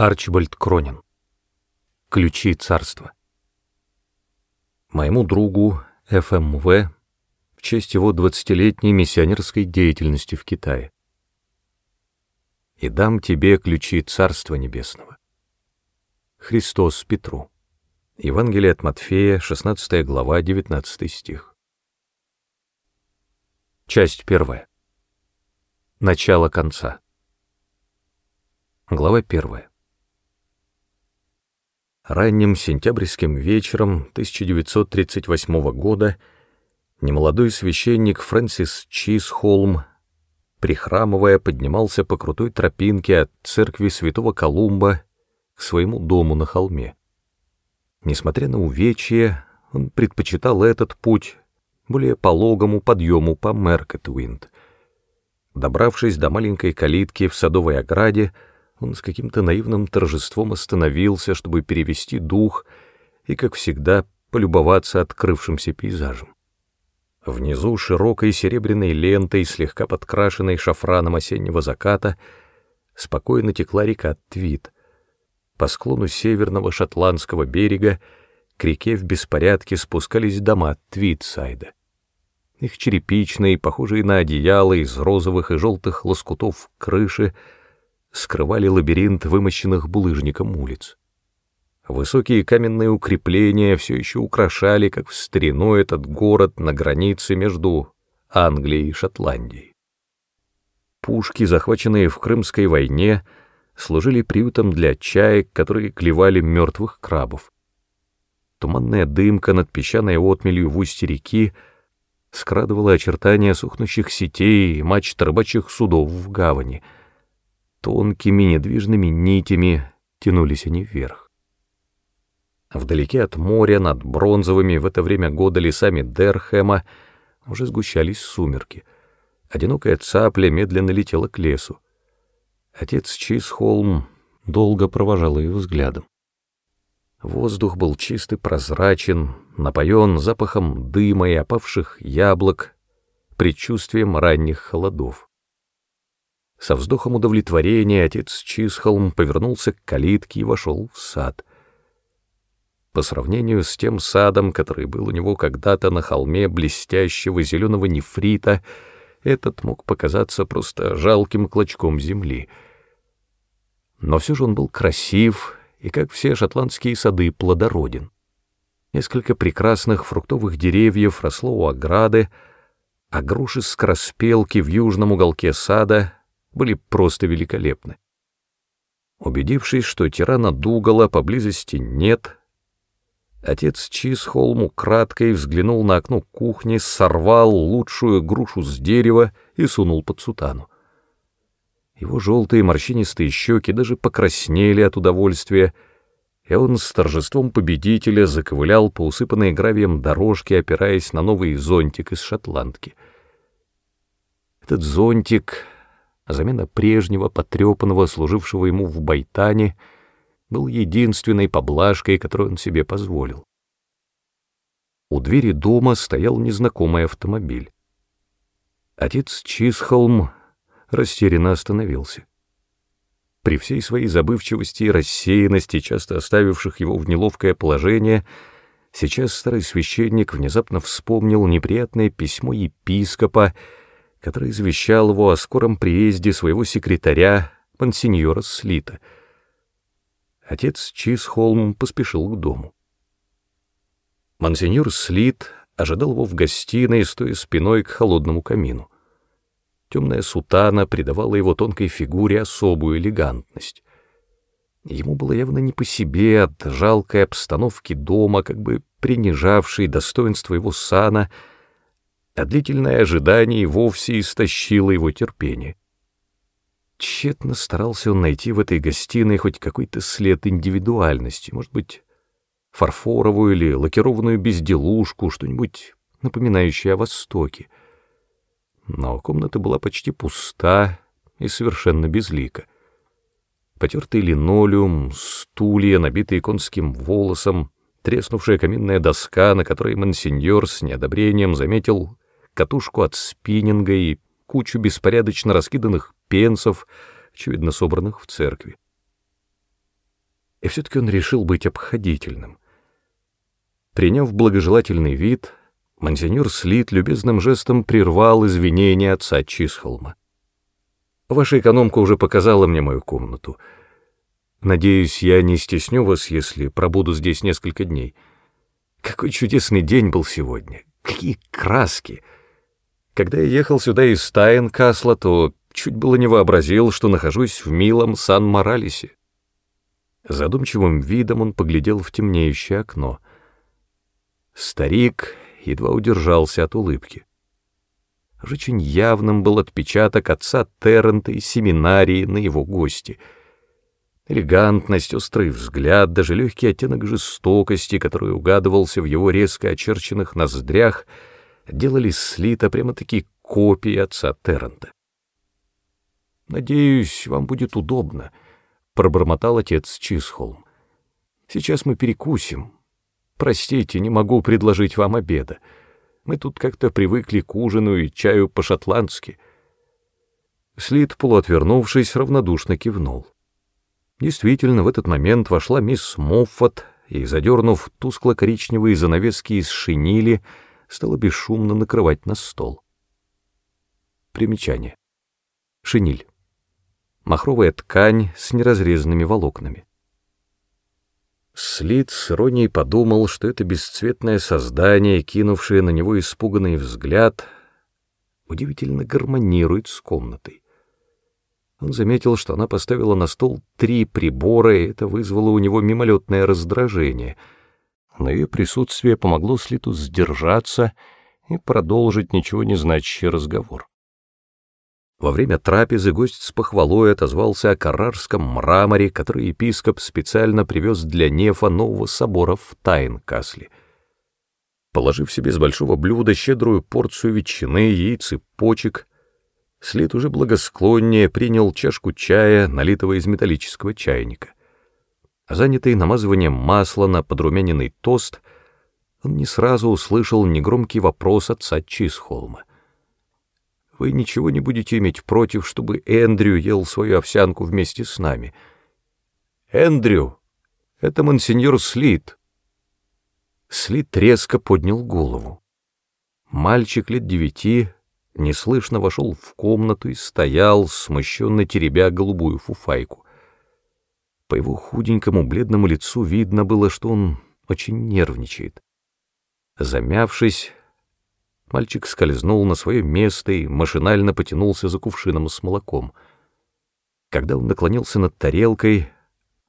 Арчибальд Кронин. Ключи царства. Моему другу ФМВ в честь его двадцатилетней миссионерской деятельности в Китае. «И дам тебе ключи Царства Небесного». Христос Петру. Евангелие от Матфея, 16 глава, 19 стих. Часть первая. Начало конца. Глава первая. Ранним сентябрьским вечером 1938 года немолодой священник Фрэнсис Чизхолм, прихрамывая, поднимался по крутой тропинке от церкви святого Колумба к своему дому на холме. Несмотря на увечье, он предпочитал этот путь более пологому подъему по Меркетвинд. Добравшись до маленькой калитки в садовой ограде, он с каким-то наивным торжеством остановился, чтобы перевести дух и, как всегда, полюбоваться открывшимся пейзажем. Внизу широкой серебряной лентой, слегка подкрашенной шафраном осеннего заката, спокойно текла река Твит. По склону северного шотландского берега к реке в беспорядке спускались дома Твитсайда. Их черепичные, похожие на одеяло из розовых и желтых лоскутов крыши, скрывали лабиринт вымощенных булыжником улиц. Высокие каменные укрепления все еще украшали, как в старину, этот город на границе между Англией и Шотландией. Пушки, захваченные в Крымской войне, служили приютом для чаек, которые клевали мертвых крабов. Туманная дымка над песчаной отмелью в устье реки скрадывала очертания сухнущих сетей и мачт рыбачьих судов в гавани — Тонкими недвижными нитями тянулись они вверх. Вдалеке от моря, над бронзовыми в это время года лесами Дерхэма, уже сгущались сумерки. Одинокая цапля медленно летела к лесу. Отец Чисхолм долго провожал ее взглядом. Воздух был чистый, прозрачен, напоен запахом дыма и опавших яблок, предчувствием ранних холодов. Со вздохом удовлетворения отец Чисхолм повернулся к калитке и вошел в сад. По сравнению с тем садом, который был у него когда-то на холме блестящего зеленого нефрита, этот мог показаться просто жалким клочком земли. Но все же он был красив и, как все шотландские сады, плодороден. Несколько прекрасных фруктовых деревьев росло у ограды, а груши скороспелки в южном уголке сада были просто великолепны. Убедившись, что тирана Дугала поблизости нет, отец Чисхолму краткой взглянул на окно кухни, сорвал лучшую грушу с дерева и сунул под сутану. Его желтые морщинистые щеки даже покраснели от удовольствия, и он с торжеством победителя заковылял по усыпанной гравием дорожке, опираясь на новый зонтик из шотландки. Этот зонтик замена прежнего, потрепанного, служившего ему в Байтане, был единственной поблажкой, которую он себе позволил. У двери дома стоял незнакомый автомобиль. Отец Чисхолм растерянно остановился. При всей своей забывчивости и рассеянности, часто оставивших его в неловкое положение, сейчас старый священник внезапно вспомнил неприятное письмо епископа, который извещал его о скором приезде своего секретаря, мансиньора Слита. Отец Чисхолм поспешил к дому. Монсеньор Слит ожидал его в гостиной, стоя спиной к холодному камину. Темная сутана придавала его тонкой фигуре особую элегантность. Ему было явно не по себе от жалкой обстановки дома, как бы принижавшей достоинство его сана — а длительное ожидание вовсе истощило его терпение. Тщетно старался он найти в этой гостиной хоть какой-то след индивидуальности, может быть, фарфоровую или лакированную безделушку, что-нибудь напоминающее о Востоке. Но комната была почти пуста и совершенно безлика. Потертый линолеум, стулья, набитые конским волосом, треснувшая каминная доска, на которой мансиньор с неодобрением заметил катушку от спиннинга и кучу беспорядочно раскиданных пенсов, очевидно собранных в церкви. И все-таки он решил быть обходительным. Приняв благожелательный вид, монсеньор Слит любезным жестом прервал извинения отца Чисхолма. «Ваша экономка уже показала мне мою комнату. Надеюсь, я не стесню вас, если пробуду здесь несколько дней. Какой чудесный день был сегодня! Какие краски!» Когда я ехал сюда из Стайнкасла, то чуть было не вообразил, что нахожусь в милом Сан-Моралесе. Задумчивым видом он поглядел в темнеющее окно. Старик едва удержался от улыбки. Уж очень явным был отпечаток отца Террента и семинарии на его гости. Элегантность, острый взгляд, даже легкий оттенок жестокости, который угадывался в его резко очерченных ноздрях — делали слита прямо-таки копии отца Террента. «Надеюсь, вам будет удобно», — пробормотал отец Чисхолм. «Сейчас мы перекусим. Простите, не могу предложить вам обеда. Мы тут как-то привыкли к ужину и чаю по-шотландски». Слит, полуотвернувшись, равнодушно кивнул. Действительно, в этот момент вошла мисс Моффат и, задернув тускло-коричневые занавески из шинили, — стала бесшумно накрывать на стол. Примечание. Шиниль. Махровая ткань с неразрезанными волокнами. Слит с иронией подумал, что это бесцветное создание, кинувшее на него испуганный взгляд, удивительно гармонирует с комнатой. Он заметил, что она поставила на стол три прибора, и это вызвало у него мимолетное раздражение — но ее присутствие помогло Слиту сдержаться и продолжить ничего не значащий разговор. Во время трапезы гость с похвалой отозвался о карарском мраморе, который епископ специально привез для нефа нового собора в Тайнкасле. Положив себе с большого блюда щедрую порцию ветчины, яиц и почек, Слит уже благосклоннее принял чашку чая, налитого из металлического чайника. Занятый намазыванием масла на подрумяненный тост, он не сразу услышал негромкий вопрос отца Чисхолма. «Вы ничего не будете иметь против, чтобы Эндрю ел свою овсянку вместе с нами?» «Эндрю! Это монсеньор Слит!» Слит резко поднял голову. Мальчик лет девяти неслышно вошел в комнату и стоял, смущенно теребя голубую фуфайку. По его худенькому бледному лицу видно было, что он очень нервничает. Замявшись, мальчик скользнул на свое место и машинально потянулся за кувшином с молоком. Когда он наклонился над тарелкой,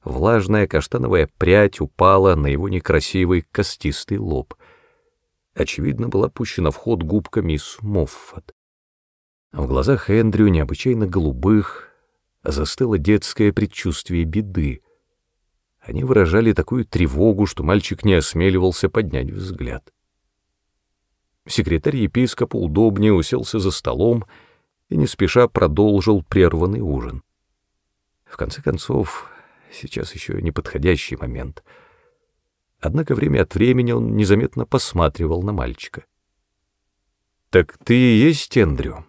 влажная каштановая прядь упала на его некрасивый костистый лоб. Очевидно, была пущена в ход губка мисс Моффат. В глазах Эндрю, необычайно голубых, застыло детское предчувствие беды. Они выражали такую тревогу, что мальчик не осмеливался поднять взгляд. Секретарь епископа удобнее уселся за столом и не спеша продолжил прерванный ужин. В конце концов, сейчас еще не подходящий момент. Однако время от времени он незаметно посматривал на мальчика. «Так ты и есть Эндрю?»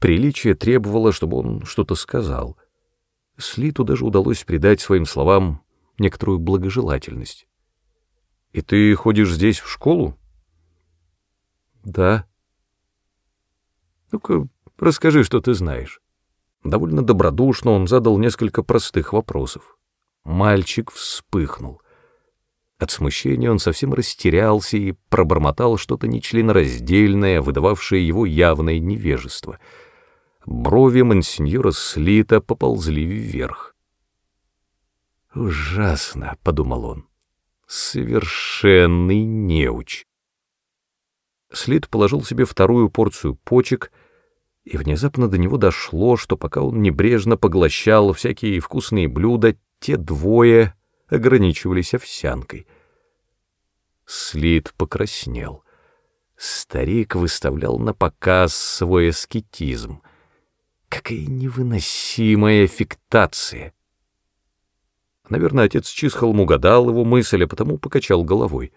Приличие требовало, чтобы он что-то сказал. Слиту даже удалось придать своим словам некоторую благожелательность. «И ты ходишь здесь в школу?» «Да». «Ну-ка, расскажи, что ты знаешь». Довольно добродушно он задал несколько простых вопросов. Мальчик вспыхнул. От смущения он совсем растерялся и пробормотал что-то нечленораздельное, выдававшее его явное невежество — брови мансиньора Слита поползли вверх. «Ужасно», — подумал он, — «совершенный неуч». Слит положил себе вторую порцию почек, и внезапно до него дошло, что пока он небрежно поглощал всякие вкусные блюда, те двое ограничивались овсянкой. Слит покраснел. Старик выставлял на показ свой аскетизм — Какая невыносимая аффектация! Наверное, отец Чисхолм угадал его мысль, а потому покачал головой.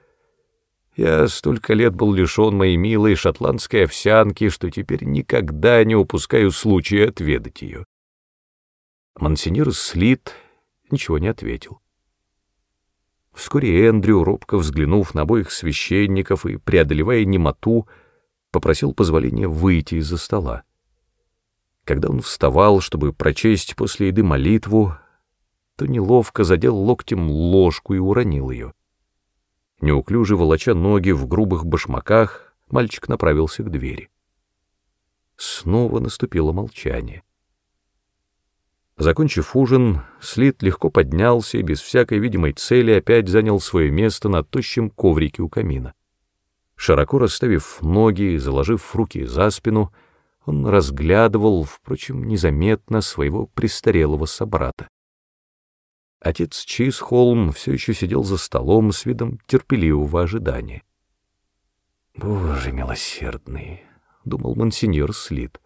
Я столько лет был лишен моей милой шотландской овсянки, что теперь никогда не упускаю случая отведать ее. Монсеньор Слит ничего не ответил. Вскоре Эндрю, робко взглянув на обоих священников и преодолевая немоту, попросил позволения выйти из-за стола. Когда он вставал, чтобы прочесть после еды молитву, то неловко задел локтем ложку и уронил ее. Неуклюже волоча ноги в грубых башмаках, мальчик направился к двери. Снова наступило молчание. Закончив ужин, Слит легко поднялся и без всякой видимой цели опять занял свое место на тощем коврике у камина. Широко расставив ноги и заложив руки за спину, он разглядывал, впрочем, незаметно своего престарелого собрата. Отец Чисхолм все еще сидел за столом с видом терпеливого ожидания. «Боже милосердный!» — думал монсеньор Слит.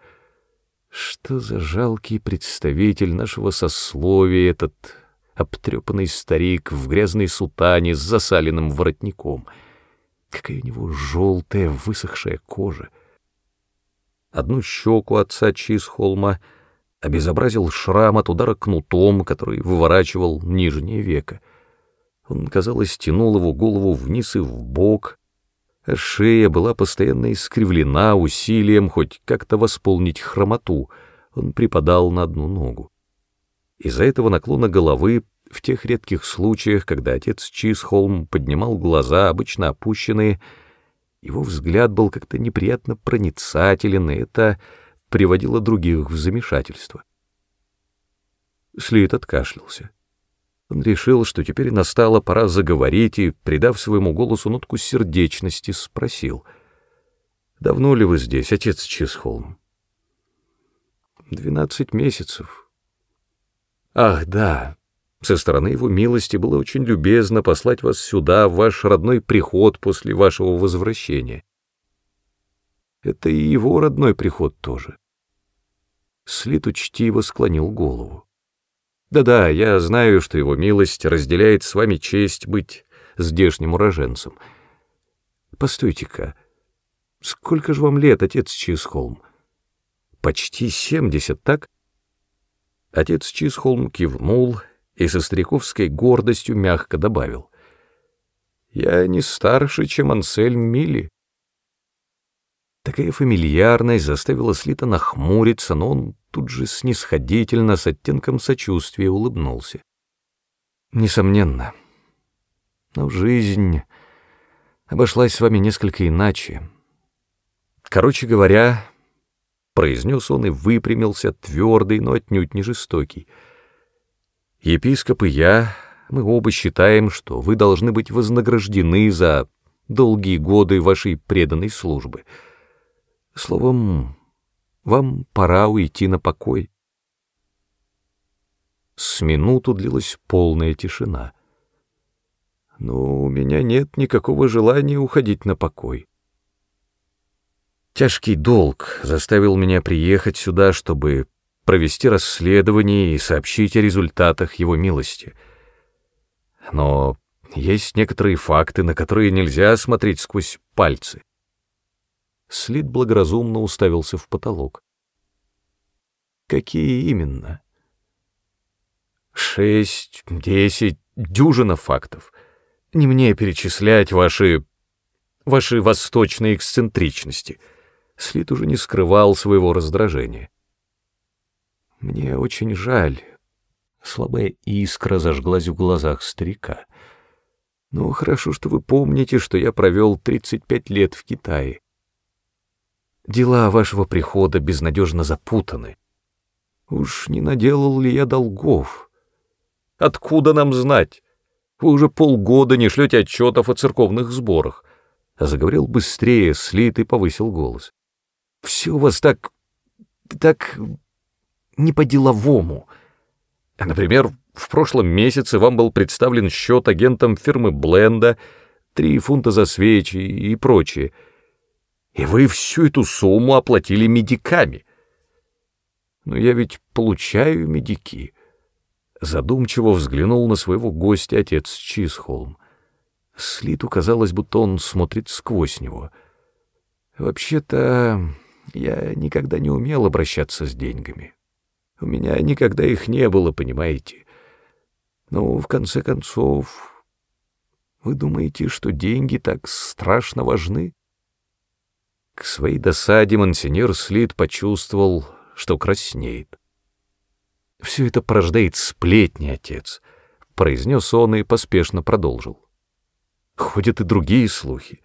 Что за жалкий представитель нашего сословия этот обтрепанный старик в грязной сутане с засаленным воротником. Какая у него желтая высохшая кожа. Одну щеку отца Чисхолма обезобразил шрам от удара кнутом, который выворачивал нижнее веко. Он, казалось, тянул его голову вниз и вбок, а шея была постоянно искривлена усилием хоть как-то восполнить хромоту, он припадал на одну ногу. Из-за этого наклона головы в тех редких случаях, когда отец Чисхолм поднимал глаза, обычно опущенные, его взгляд был как-то неприятно проницателен, и это приводило других в замешательство. Слит откашлялся. Он решил, что теперь настала пора заговорить, и, придав своему голосу нотку сердечности, спросил. «Давно ли вы здесь, отец Чисхолм?» «Двенадцать месяцев». «Ах, да. Со стороны его милости было очень любезно послать вас сюда, в ваш родной приход после вашего возвращения. Это и его родной приход тоже». Слит учтиво склонил голову. Да-да, я знаю, что его милость разделяет с вами честь быть здешним уроженцем. Постойте-ка, сколько же вам лет, отец Чисхолм? Почти семьдесят, так? Отец Чисхолм кивнул и со стариковской гордостью мягко добавил. Я не старше, чем Ансельм Милли. Такая фамильярность заставила Слита нахмуриться, но он тут же снисходительно, с оттенком сочувствия улыбнулся. Несомненно. Но жизнь обошлась с вами несколько иначе. Короче говоря, произнес он и выпрямился, твердый, но отнюдь не жестокий. Епископ и я, мы оба считаем, что вы должны быть вознаграждены за долгие годы вашей преданной службы — Словом, вам пора уйти на покой. С минуту длилась полная тишина. Но у меня нет никакого желания уходить на покой. Тяжкий долг заставил меня приехать сюда, чтобы провести расследование и сообщить о результатах его милости. Но есть некоторые факты, на которые нельзя смотреть сквозь пальцы. Слит благоразумно уставился в потолок. Какие именно? Шесть, десять, дюжина фактов. Не мне перечислять ваши... ваши восточные эксцентричности. Слит уже не скрывал своего раздражения. Мне очень жаль. Слабая искра зажглась в глазах старика. Ну, хорошо, что вы помните, что я провел 35 лет в Китае. Дела вашего прихода безнадежно запутаны. Уж не наделал ли я долгов? Откуда нам знать? Вы уже полгода не шлете отчетов о церковных сборах. А заговорил быстрее, слит и повысил голос. Все у вас так... так... не по-деловому. Например, в прошлом месяце вам был представлен счет агентам фирмы Бленда, три фунта за свечи и прочее — и вы всю эту сумму оплатили медиками. Но я ведь получаю медики. Задумчиво взглянул на своего гостя отец Чисхолм. Слиту казалось, будто он смотрит сквозь него. Вообще-то я никогда не умел обращаться с деньгами. У меня никогда их не было, понимаете. Но в конце концов Вы думаете, что деньги так страшно важны? К своей досаде монсеньор Слит почувствовал, что краснеет. «Все это порождает сплетни, отец», — произнес он и поспешно продолжил. «Ходят и другие слухи.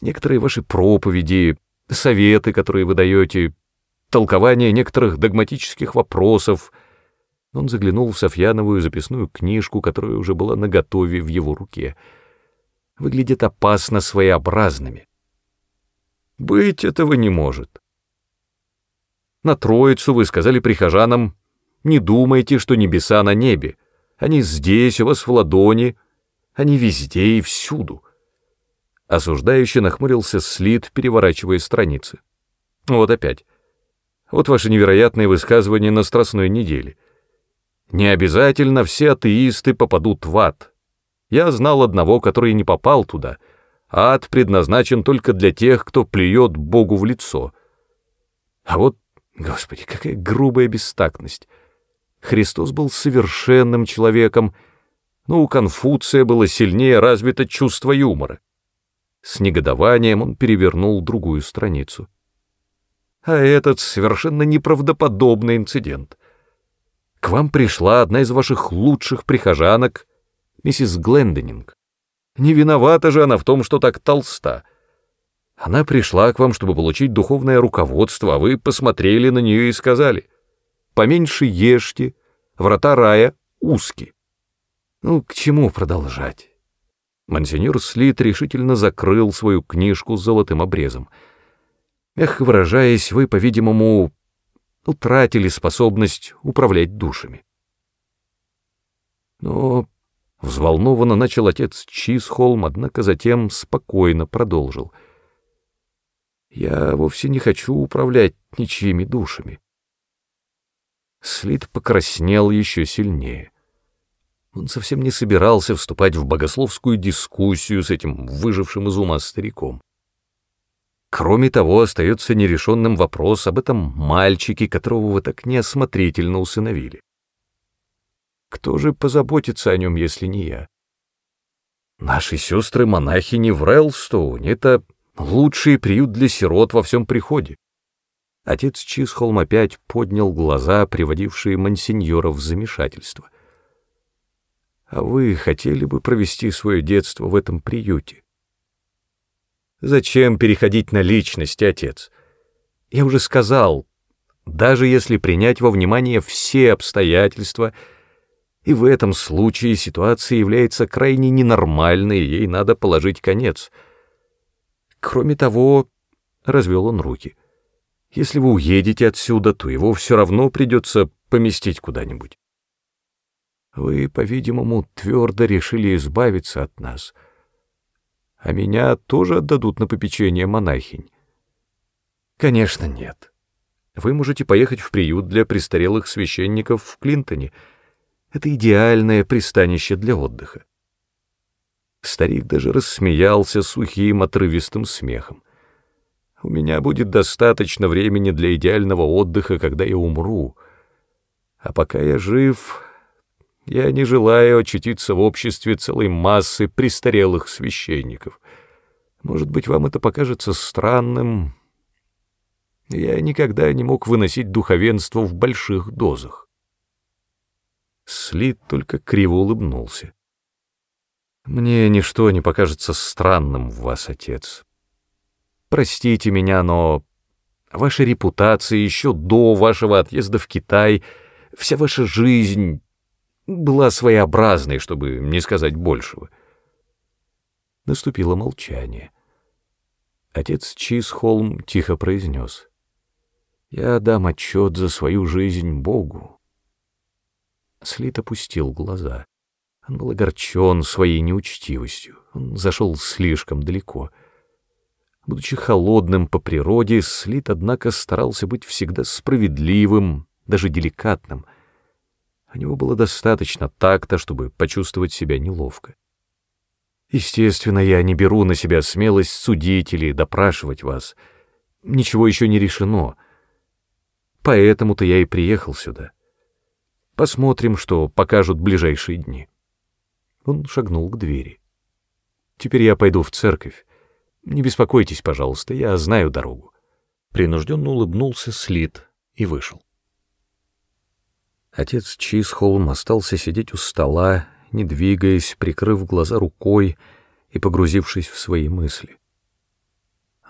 Некоторые ваши проповеди, советы, которые вы даете, толкование некоторых догматических вопросов». Он заглянул в Софьяновую записную книжку, которая уже была наготове в его руке. Выглядят опасно своеобразными. Быть этого не может. На Троицу вы сказали прихожанам, не думайте, что небеса на небе. Они здесь, у вас в ладони, они везде и всюду. Осуждающий нахмурился слит, переворачивая страницы. Вот опять. Вот ваши невероятные высказывания на Страстной неделе — не обязательно все атеисты попадут в ад. Я знал одного, который не попал туда. Ад предназначен только для тех, кто плюет Богу в лицо. А вот, Господи, какая грубая бестактность. Христос был совершенным человеком, но у Конфуция было сильнее развито чувство юмора. С негодованием он перевернул другую страницу. А этот совершенно неправдоподобный инцидент — к вам пришла одна из ваших лучших прихожанок, миссис Гленденинг. Не виновата же она в том, что так толста. Она пришла к вам, чтобы получить духовное руководство, а вы посмотрели на нее и сказали, «Поменьше ешьте, врата рая узки». Ну, к чему продолжать? Монсеньор Слит решительно закрыл свою книжку с золотым обрезом. Эх, выражаясь, вы, по-видимому, утратили способность управлять душами. Но взволнованно начал отец Чисхолм, однако затем спокойно продолжил. «Я вовсе не хочу управлять ничьими душами». Слит покраснел еще сильнее. Он совсем не собирался вступать в богословскую дискуссию с этим выжившим из ума стариком. Кроме того, остается нерешенным вопрос об этом мальчике, которого вы так неосмотрительно усыновили. Кто же позаботится о нем, если не я? Наши сестры-монахини в Рэлстоуне — это лучший приют для сирот во всем приходе. Отец Чисхолм опять поднял глаза, приводившие мансиньора в замешательство. А вы хотели бы провести свое детство в этом приюте? Зачем переходить на личность, отец? Я уже сказал, даже если принять во внимание все обстоятельства, и в этом случае ситуация является крайне ненормальной, ей надо положить конец. Кроме того, развел он руки, если вы уедете отсюда, то его все равно придется поместить куда-нибудь. Вы, по-видимому, твердо решили избавиться от нас — а меня тоже отдадут на попечение монахинь? Конечно, нет. Вы можете поехать в приют для престарелых священников в Клинтоне. Это идеальное пристанище для отдыха. Старик даже рассмеялся сухим отрывистым смехом. У меня будет достаточно времени для идеального отдыха, когда я умру. А пока я жив, я не желаю очутиться в обществе целой массы престарелых священников. Может быть, вам это покажется странным. Я никогда не мог выносить духовенство в больших дозах. Слит только криво улыбнулся. Мне ничто не покажется странным в вас, отец. Простите меня, но ваша репутация еще до вашего отъезда в Китай, вся ваша жизнь была своеобразной, чтобы не сказать большего. Наступило молчание. Отец Чисхолм тихо произнес. «Я дам отчет за свою жизнь Богу». Слит опустил глаза. Он был огорчен своей неучтивостью. Он зашел слишком далеко. Будучи холодным по природе, Слит, однако, старался быть всегда справедливым, даже деликатным — у него было достаточно такта, чтобы почувствовать себя неловко. Естественно, я не беру на себя смелость судить или допрашивать вас. Ничего еще не решено. Поэтому-то я и приехал сюда. Посмотрим, что покажут ближайшие дни. Он шагнул к двери. Теперь я пойду в церковь. Не беспокойтесь, пожалуйста, я знаю дорогу. Принужденно улыбнулся Слит и вышел. Отец Чисхолм остался сидеть у стола, не двигаясь, прикрыв глаза рукой и погрузившись в свои мысли.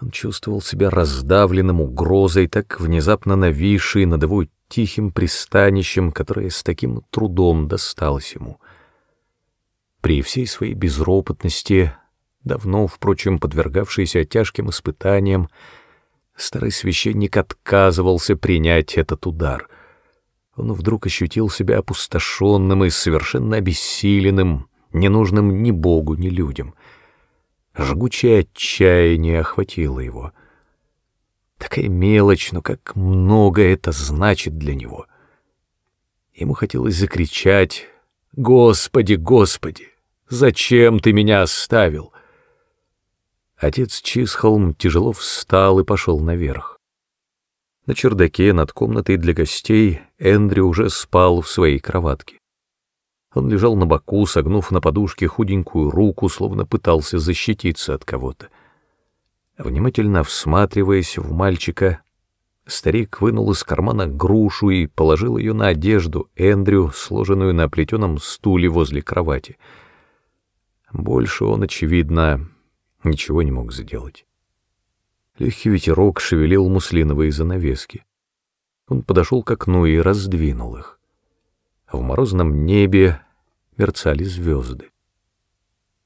Он чувствовал себя раздавленным угрозой, так внезапно нависшей над его тихим пристанищем, которое с таким трудом досталось ему. При всей своей безропотности, давно, впрочем, подвергавшийся тяжким испытаниям, старый священник отказывался принять этот удар. Он вдруг ощутил себя опустошенным и совершенно обессиленным, ненужным ни Богу, ни людям. Жгучее отчаяние охватило его. Такая мелочь, но как много это значит для него. Ему хотелось закричать «Господи, Господи, зачем ты меня оставил?» Отец Чисхолм тяжело встал и пошел наверх. На чердаке над комнатой для гостей Эндрю уже спал в своей кроватке. Он лежал на боку, согнув на подушке худенькую руку, словно пытался защититься от кого-то. Внимательно всматриваясь в мальчика, старик вынул из кармана грушу и положил ее на одежду Эндрю, сложенную на плетеном стуле возле кровати. Больше он, очевидно, ничего не мог сделать. Легкий ветерок шевелил муслиновые занавески. Он подошел к окну и раздвинул их. В морозном небе мерцали звезды.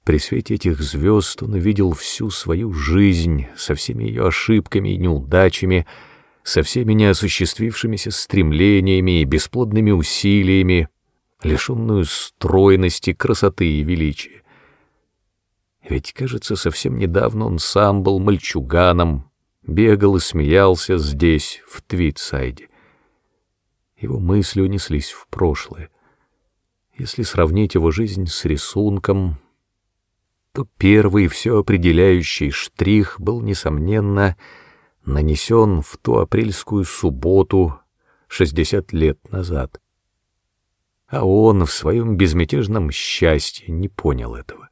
При свете этих звезд он увидел всю свою жизнь со всеми ее ошибками и неудачами, со всеми неосуществившимися стремлениями и бесплодными усилиями, лишенную стройности, красоты и величия. Ведь, кажется, совсем недавно он сам был мальчуганом, бегал и смеялся здесь, в Твитсайде. Его мысли унеслись в прошлое. Если сравнить его жизнь с рисунком, то первый все определяющий штрих был, несомненно, нанесен в ту апрельскую субботу 60 лет назад. А он в своем безмятежном счастье не понял этого.